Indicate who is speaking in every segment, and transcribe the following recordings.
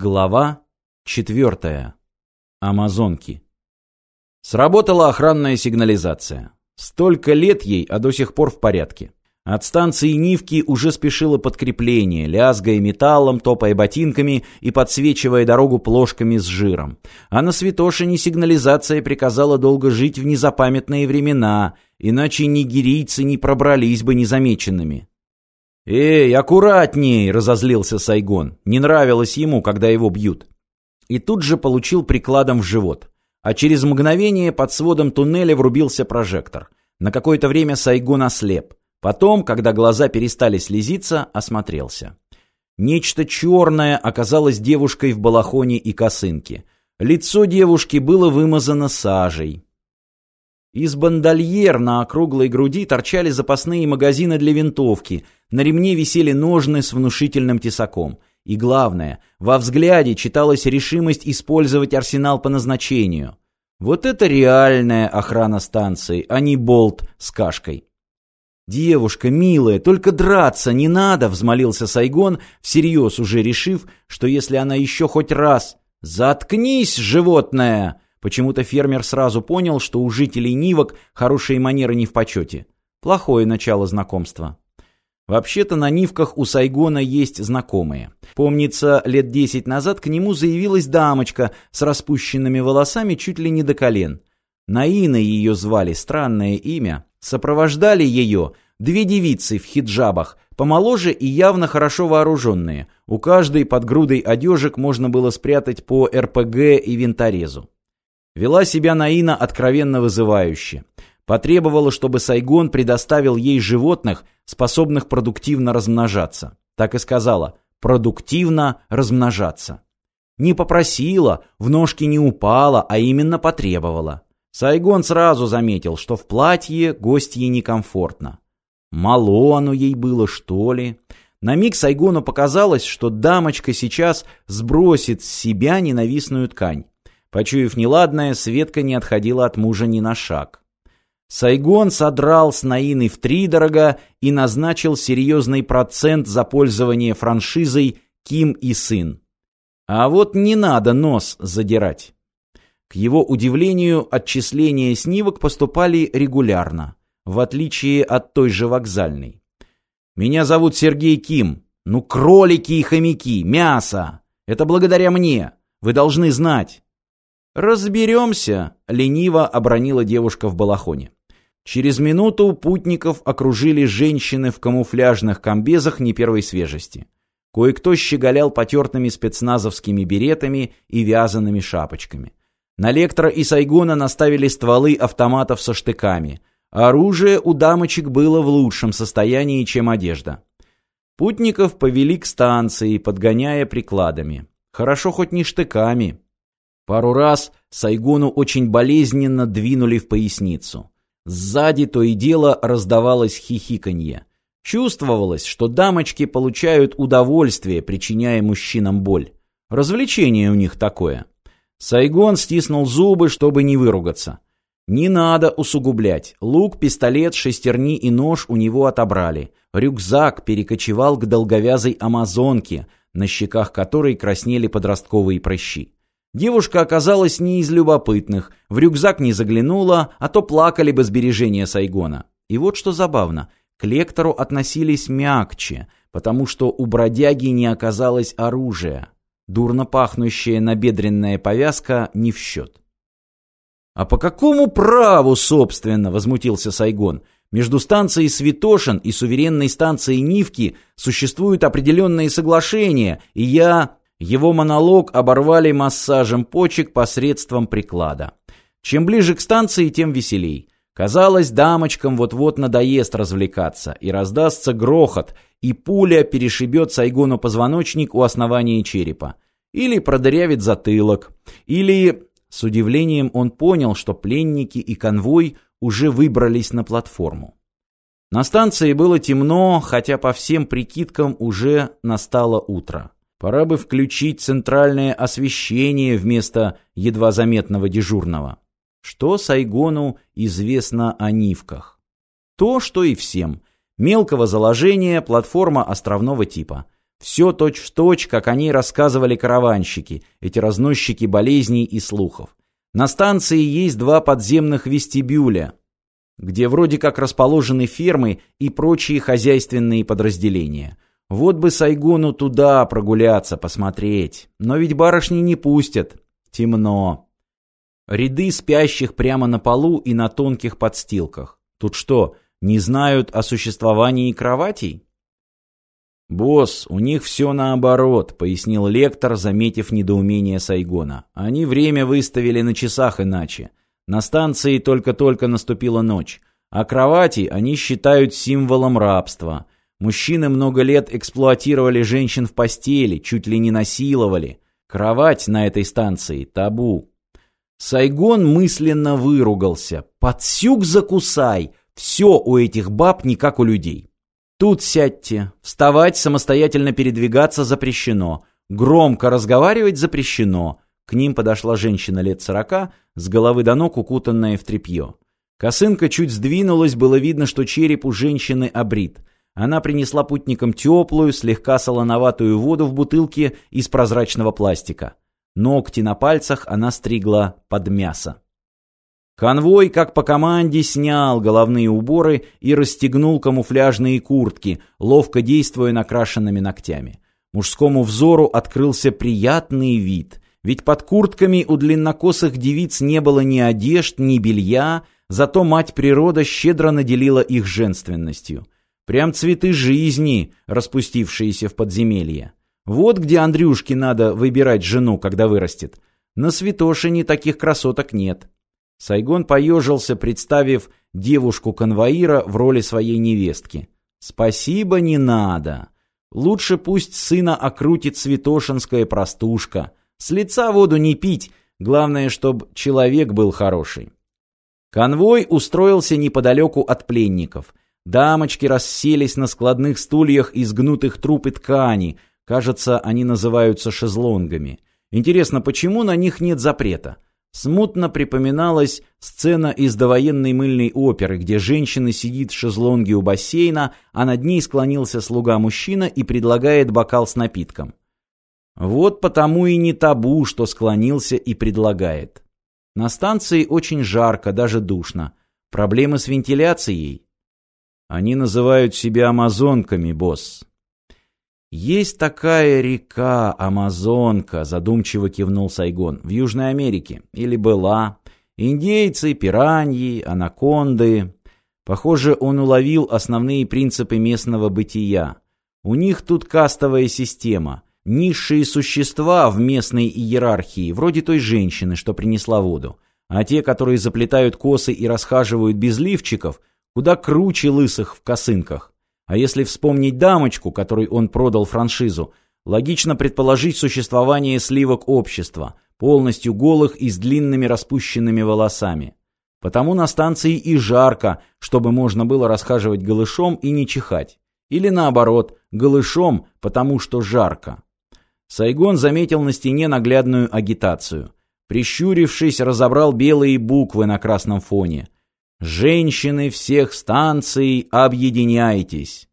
Speaker 1: Глава четвертая. Амазонки. Сработала охранная сигнализация. Столько лет ей, а до сих пор в порядке. От станции Нивки уже спешило подкрепление, лязгая металлом, топая ботинками и подсвечивая дорогу плошками с жиром. А на Святошине сигнализация приказала долго жить в незапамятные времена, иначе нигерийцы не пробрались бы незамеченными. «Эй, аккуратней!» — разозлился Сайгон. Не нравилось ему, когда его бьют. И тут же получил прикладом в живот. А через мгновение под сводом туннеля врубился прожектор. На какое-то время Сайгон ослеп. Потом, когда глаза перестали слезиться, осмотрелся. Нечто черное оказалось девушкой в балахоне и косынке. Лицо девушки было вымазано сажей. Из бандольер на округлой груди торчали запасные магазины для винтовки, на ремне висели ножны с внушительным тесаком. И главное, во взгляде читалась решимость использовать арсенал по назначению. Вот это реальная охрана станции, а не болт с кашкой. «Девушка, милая, только драться не надо!» — взмолился Сайгон, всерьез уже решив, что если она еще хоть раз... «Заткнись, животное!» Почему-то фермер сразу понял, что у жителей Нивок хорошие манеры не в почете. Плохое начало знакомства. Вообще-то на Нивках у Сайгона есть знакомые. Помнится, лет десять назад к нему заявилась дамочка с распущенными волосами чуть ли не до колен. Наина ее звали, странное имя. Сопровождали ее две девицы в хиджабах, помоложе и явно хорошо вооруженные. У каждой под грудой одежек можно было спрятать по РПГ и винторезу. Вела себя Наина откровенно вызывающе. Потребовала, чтобы Сайгон предоставил ей животных, способных продуктивно размножаться. Так и сказала «продуктивно размножаться». Не попросила, в ножки не упала, а именно потребовала. Сайгон сразу заметил, что в платье гостье некомфортно. Мало оно ей было, что ли? На миг Сайгону показалось, что дамочка сейчас сбросит с себя ненавистную ткань. Почуяв неладное, Светка не отходила от мужа ни на шаг. Сайгон содрал с Наины втридорога и назначил серьезный процент за пользование франшизой «Ким и сын». А вот не надо нос задирать. К его удивлению, отчисления снимок поступали регулярно, в отличие от той же вокзальной. «Меня зовут Сергей Ким. Ну, кролики и хомяки, мясо. Это благодаря мне. Вы должны знать». «Разберемся», — лениво обронила девушка в балахоне. Через минуту путников окружили женщины в камуфляжных комбезах не первой свежести. Кое-кто щеголял потертыми спецназовскими беретами и вязаными шапочками. На Лектора и Сайгона наставили стволы автоматов со штыками. Оружие у дамочек было в лучшем состоянии, чем одежда. Путников повели к станции, подгоняя прикладами. Хорошо хоть не штыками. Пару раз Сайгону очень болезненно двинули в поясницу. Сзади то и дело раздавалось хихиканье. Чувствовалось, что дамочки получают удовольствие, причиняя мужчинам боль. Развлечение у них такое. Сайгон стиснул зубы, чтобы не выругаться. Не надо усугублять. Лук, пистолет, шестерни и нож у него отобрали. Рюкзак перекочевал к долговязой амазонке, на щеках которой краснели подростковые прыщи. Девушка оказалась не из любопытных, в рюкзак не заглянула, а то плакали бы сбережения Сайгона. И вот что забавно, к лектору относились мягче, потому что у бродяги не оказалось оружия. Дурно пахнущая набедренная повязка не в счет. «А по какому праву, собственно?» — возмутился Сайгон. «Между станцией Святошин и суверенной станцией Нивки существуют определенные соглашения, и я...» Его монолог оборвали массажем почек посредством приклада. Чем ближе к станции, тем веселей. Казалось, дамочкам вот-вот надоест развлекаться, и раздастся грохот, и пуля перешибет Сайгону позвоночник у основания черепа. Или продырявит затылок. Или... С удивлением он понял, что пленники и конвой уже выбрались на платформу. На станции было темно, хотя по всем прикидкам уже настало утро. Пора бы включить центральное освещение вместо едва заметного дежурного. Что Сайгону известно о Нивках? То, что и всем. Мелкого заложения, платформа островного типа. Все точь-в-точь, как они рассказывали караванщики, эти разносчики болезней и слухов. На станции есть два подземных вестибюля, где вроде как расположены фермы и прочие хозяйственные подразделения. Вот бы Сайгону туда прогуляться, посмотреть. Но ведь барышни не пустят. Темно. Ряды спящих прямо на полу и на тонких подстилках. Тут что, не знают о существовании кроватей? «Босс, у них все наоборот», — пояснил лектор, заметив недоумение Сайгона. «Они время выставили на часах иначе. На станции только-только наступила ночь. А кровати они считают символом рабства. Мужчины много лет эксплуатировали женщин в постели, чуть ли не насиловали. Кровать на этой станции — табу». Сайгон мысленно выругался. «Подсюк закусай! Все у этих баб не как у людей». Тут сядьте. Вставать, самостоятельно передвигаться запрещено. Громко разговаривать запрещено. К ним подошла женщина лет сорока, с головы до ног укутанная в тряпье. Косынка чуть сдвинулась, было видно, что череп у женщины обрит. Она принесла путникам теплую, слегка солоноватую воду в бутылке из прозрачного пластика. Ногти на пальцах она стригла под мясо. Конвой, как по команде, снял головные уборы и расстегнул камуфляжные куртки, ловко действуя накрашенными ногтями. Мужскому взору открылся приятный вид, ведь под куртками у длиннокосых девиц не было ни одежд, ни белья, зато мать природа щедро наделила их женственностью. Прям цветы жизни, распустившиеся в подземелье. Вот где Андрюшке надо выбирать жену, когда вырастет. На Святошине таких красоток нет. Сайгон поежился, представив девушку-конвоира в роли своей невестки. «Спасибо, не надо. Лучше пусть сына окрутит святошинская простушка. С лица воду не пить, главное, чтобы человек был хороший». Конвой устроился неподалеку от пленников. Дамочки расселись на складных стульях из гнутых труб и ткани. Кажется, они называются шезлонгами. Интересно, почему на них нет запрета? Смутно припоминалась сцена из довоенной мыльной оперы, где женщина сидит в шезлонге у бассейна, а над ней склонился слуга-мужчина и предлагает бокал с напитком. Вот потому и не табу, что склонился и предлагает. На станции очень жарко, даже душно. Проблемы с вентиляцией. Они называют себя амазонками, босс. «Есть такая река, Амазонка», — задумчиво кивнул Сайгон, — «в Южной Америке. Или была. Индейцы, пираньи, анаконды». Похоже, он уловил основные принципы местного бытия. У них тут кастовая система. Низшие существа в местной иерархии, вроде той женщины, что принесла воду. А те, которые заплетают косы и расхаживают без лифчиков, куда круче лысых в косынках. А если вспомнить дамочку, которой он продал франшизу, логично предположить существование сливок общества, полностью голых и с длинными распущенными волосами. Потому на станции и жарко, чтобы можно было расхаживать голышом и не чихать. Или наоборот, голышом, потому что жарко. Сайгон заметил на стене наглядную агитацию. Прищурившись, разобрал белые буквы на красном фоне – Женщины всех станций, объединяйтесь.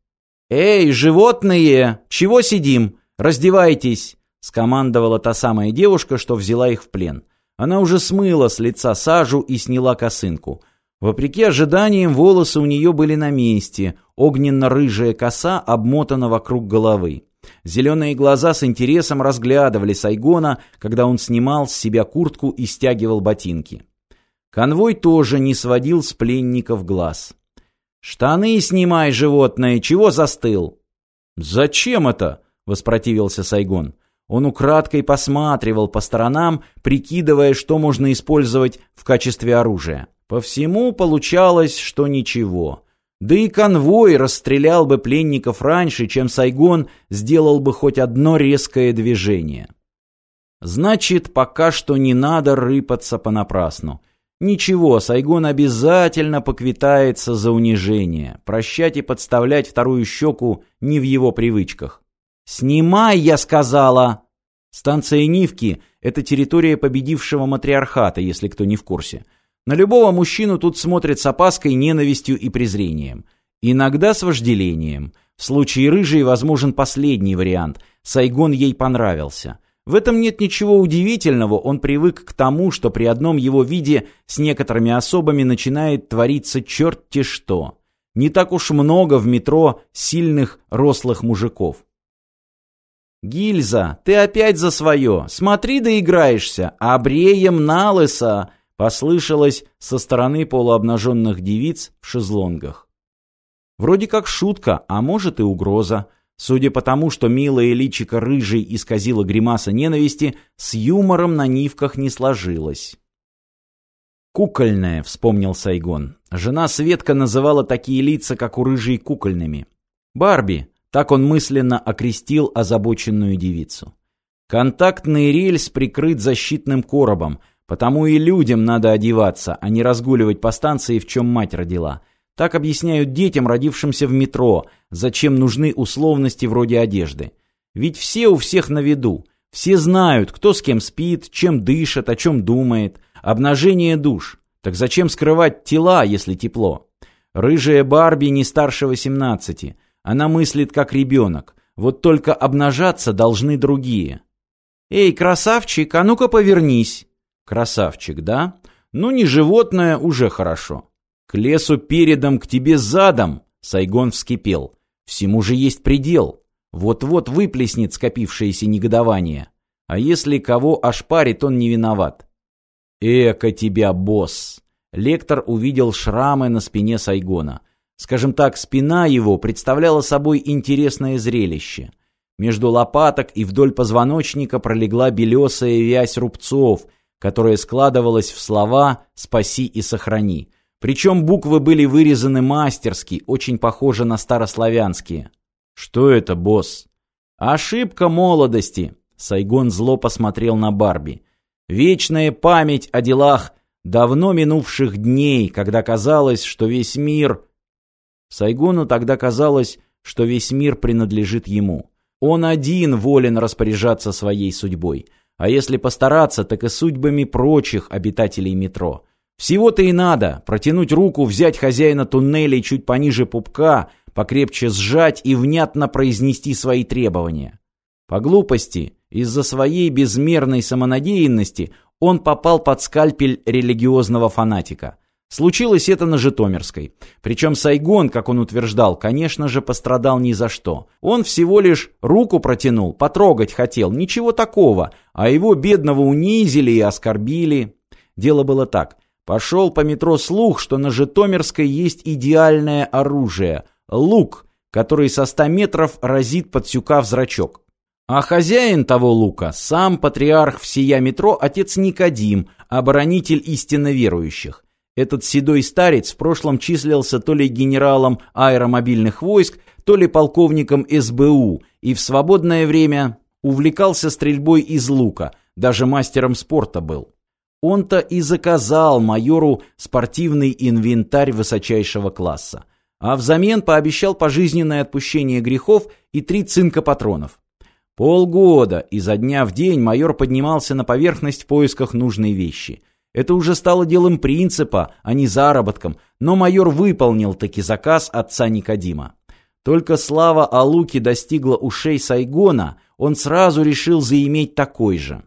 Speaker 1: Эй, животные, чего сидим? Раздевайтесь, скомандовала та самая девушка, что взяла их в плен. Она уже смыла с лица сажу и сняла косынку. Вопреки ожиданиям, волосы у нее были на месте, огненно-рыжая коса обмотана вокруг головы. Зеленые глаза с интересом разглядывали Сайгона, когда он снимал с себя куртку и стягивал ботинки. Конвой тоже не сводил с пленников глаз. «Штаны снимай, животное! Чего застыл?» «Зачем это?» — воспротивился Сайгон. Он украдкой посматривал по сторонам, прикидывая, что можно использовать в качестве оружия. По всему получалось, что ничего. Да и конвой расстрелял бы пленников раньше, чем Сайгон сделал бы хоть одно резкое движение. Значит, пока что не надо рыпаться понапрасну. Ничего, Сайгон обязательно поквитается за унижение. Прощать и подставлять вторую щеку не в его привычках. «Снимай, я сказала!» Станция Нивки – это территория победившего матриархата, если кто не в курсе. На любого мужчину тут смотрят с опаской, ненавистью и презрением. Иногда с вожделением. В случае рыжей возможен последний вариант. Сайгон ей понравился. В этом нет ничего удивительного, он привык к тому, что при одном его виде с некоторыми особами начинает твориться черт-те что. Не так уж много в метро сильных рослых мужиков. «Гильза, ты опять за свое! Смотри, доиграешься! Обреем на лысо!» послышалось со стороны полуобнаженных девиц в шезлонгах. Вроде как шутка, а может и угроза. Судя по тому, что милая личико рыжей исказила гримаса ненависти, с юмором на нивках не сложилось. «Кукольная», — вспомнил Сайгон. Жена Светка называла такие лица, как у рыжей, кукольными. «Барби», — так он мысленно окрестил озабоченную девицу. «Контактный рельс прикрыт защитным коробом, потому и людям надо одеваться, а не разгуливать по станции, в чем мать родила». Так объясняют детям, родившимся в метро, зачем нужны условности вроде одежды. Ведь все у всех на виду. Все знают, кто с кем спит, чем дышит, о чем думает. Обнажение душ. Так зачем скрывать тела, если тепло? Рыжая Барби не старше 18. Она мыслит как ребенок. Вот только обнажаться должны другие. «Эй, красавчик, а ну-ка повернись!» «Красавчик, да? Ну, не животное, уже хорошо». «К лесу передом, к тебе задом!» Сайгон вскипел. «Всему же есть предел. Вот-вот выплеснет скопившееся негодование. А если кого ошпарит, он не виноват». «Эка тебя, босс!» Лектор увидел шрамы на спине Сайгона. Скажем так, спина его представляла собой интересное зрелище. Между лопаток и вдоль позвоночника пролегла белесая вязь рубцов, которая складывалась в слова «спаси и сохрани». Причем буквы были вырезаны мастерски, очень похожи на старославянские. «Что это, босс?» «Ошибка молодости», — Сайгон зло посмотрел на Барби. «Вечная память о делах давно минувших дней, когда казалось, что весь мир...» Сайгону тогда казалось, что весь мир принадлежит ему. Он один волен распоряжаться своей судьбой. А если постараться, так и судьбами прочих обитателей метро. Всего-то и надо протянуть руку, взять хозяина туннелей чуть пониже пупка, покрепче сжать и внятно произнести свои требования. По глупости, из-за своей безмерной самонадеянности, он попал под скальпель религиозного фанатика. Случилось это на Житомирской. Причем Сайгон, как он утверждал, конечно же, пострадал ни за что. Он всего лишь руку протянул, потрогать хотел, ничего такого, а его бедного унизили и оскорбили. Дело было так. Пошел по метро слух, что на Житомирской есть идеальное оружие – лук, который со 100 метров разит подсюка в зрачок. А хозяин того лука – сам патриарх всея метро, отец Никодим, оборонитель истинно верующих. Этот седой старец в прошлом числился то ли генералом аэромобильных войск, то ли полковником СБУ и в свободное время увлекался стрельбой из лука, даже мастером спорта был. Он-то и заказал майору спортивный инвентарь высочайшего класса, а взамен пообещал пожизненное отпущение грехов и три цинка патронов. Полгода изо дня в день майор поднимался на поверхность в поисках нужной вещи. Это уже стало делом принципа, а не заработком, но майор выполнил таки заказ отца Никодима. Только слава о луке достигла ушей Сайгона, он сразу решил заиметь такой же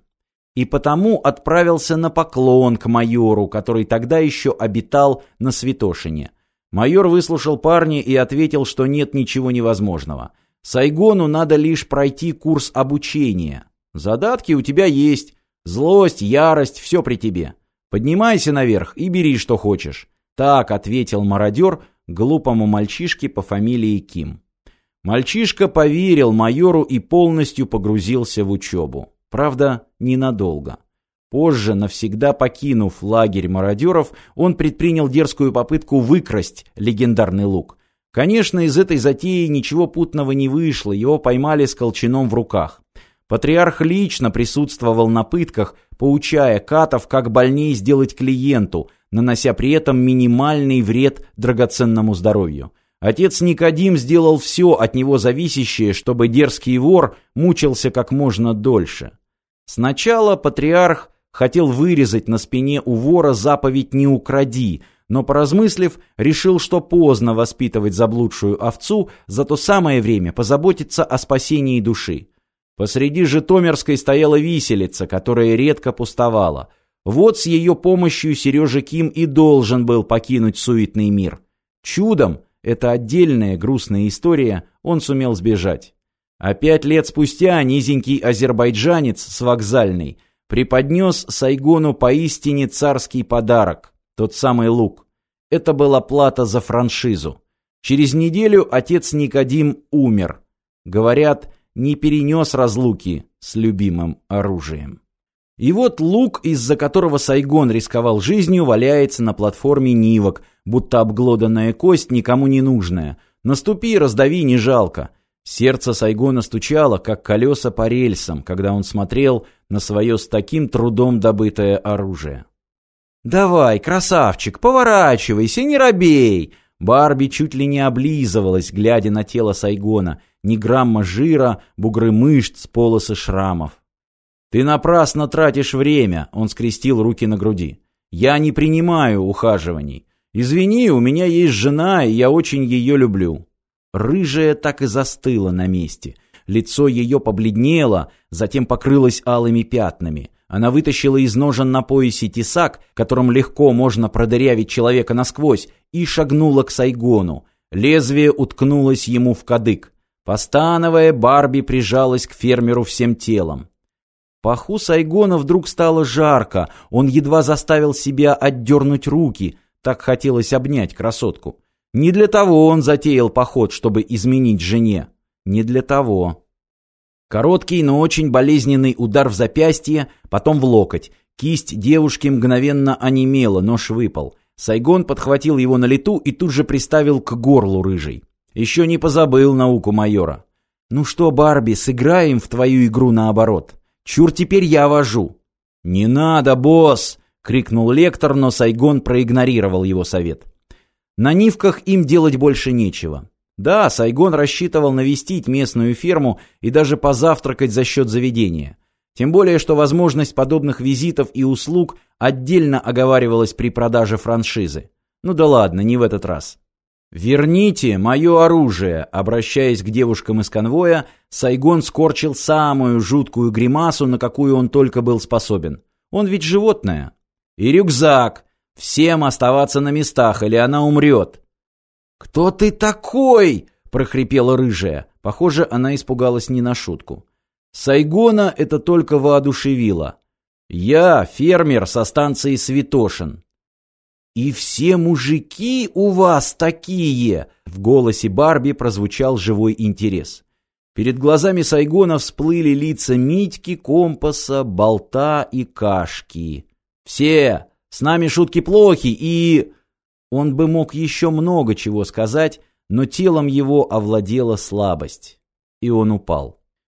Speaker 1: и потому отправился на поклон к майору, который тогда еще обитал на Святошине. Майор выслушал парня и ответил, что нет ничего невозможного. Сайгону надо лишь пройти курс обучения. Задатки у тебя есть. Злость, ярость, все при тебе. Поднимайся наверх и бери, что хочешь. Так ответил мародер глупому мальчишке по фамилии Ким. Мальчишка поверил майору и полностью погрузился в учебу. Правда, ненадолго. Позже, навсегда покинув лагерь мародеров, он предпринял дерзкую попытку выкрасть легендарный лук. Конечно, из этой затеи ничего путного не вышло, его поймали с колчаном в руках. Патриарх лично присутствовал на пытках, поучая катов, как больнее сделать клиенту, нанося при этом минимальный вред драгоценному здоровью. Отец Никодим сделал все от него зависящее, чтобы дерзкий вор мучился как можно дольше. Сначала патриарх хотел вырезать на спине у вора заповедь «не укради», но, поразмыслив, решил, что поздно воспитывать заблудшую овцу, за то самое время позаботиться о спасении души. Посреди Житомирской стояла виселица, которая редко пустовала. Вот с ее помощью Сережа Ким и должен был покинуть суетный мир. Чудом, это отдельная грустная история, он сумел сбежать. А пять лет спустя низенький азербайджанец с вокзальной преподнес Сайгону поистине царский подарок, тот самый лук. Это была плата за франшизу. Через неделю отец Никодим умер. Говорят, не перенес разлуки с любимым оружием. И вот лук, из-за которого Сайгон рисковал жизнью, валяется на платформе Нивок, будто обглоданная кость никому не нужная. Наступи, раздави, не жалко. Сердце Сайгона стучало, как колеса по рельсам, когда он смотрел на свое с таким трудом добытое оружие. «Давай, красавчик, поворачивайся, не робей!» Барби чуть ли не облизывалась, глядя на тело Сайгона. Ни грамма жира, бугры мышц, полосы шрамов. «Ты напрасно тратишь время», — он скрестил руки на груди. «Я не принимаю ухаживаний. Извини, у меня есть жена, и я очень ее люблю». Рыжая так и застыла на месте. Лицо ее побледнело, затем покрылось алыми пятнами. Она вытащила из ножен на поясе тесак, которым легко можно продырявить человека насквозь, и шагнула к Сайгону. Лезвие уткнулось ему в кадык. Постановая, Барби прижалась к фермеру всем телом. Паху Сайгона вдруг стало жарко, он едва заставил себя отдернуть руки, так хотелось обнять красотку. Не для того он затеял поход, чтобы изменить жене. Не для того. Короткий, но очень болезненный удар в запястье, потом в локоть. Кисть девушки мгновенно онемела, нож выпал. Сайгон подхватил его на лету и тут же приставил к горлу рыжей. Еще не позабыл науку майора. «Ну что, Барби, сыграем в твою игру наоборот?» Чур теперь я вожу. Не надо, босс, крикнул лектор, но Сайгон проигнорировал его совет. На Нивках им делать больше нечего. Да, Сайгон рассчитывал навестить местную ферму и даже позавтракать за счет заведения. Тем более, что возможность подобных визитов и услуг отдельно оговаривалась при продаже франшизы. Ну да ладно, не в этот раз. «Верните мое оружие!» Обращаясь к девушкам из конвоя, Сайгон скорчил самую жуткую гримасу, на какую он только был способен. Он ведь животное. «И рюкзак! Всем оставаться на местах, или она умрет!» «Кто ты такой?» — прохрипела рыжая. Похоже, она испугалась не на шутку. Сайгона это только воодушевило. «Я фермер со станции Святошин. «И все мужики у вас такие!» В голосе Барби прозвучал живой интерес. Перед глазами Сайгона всплыли лица Митьки, Компаса, Болта и Кашки. «Все! С нами шутки плохи и...» Он бы мог еще много чего сказать, но телом его овладела слабость, и он упал.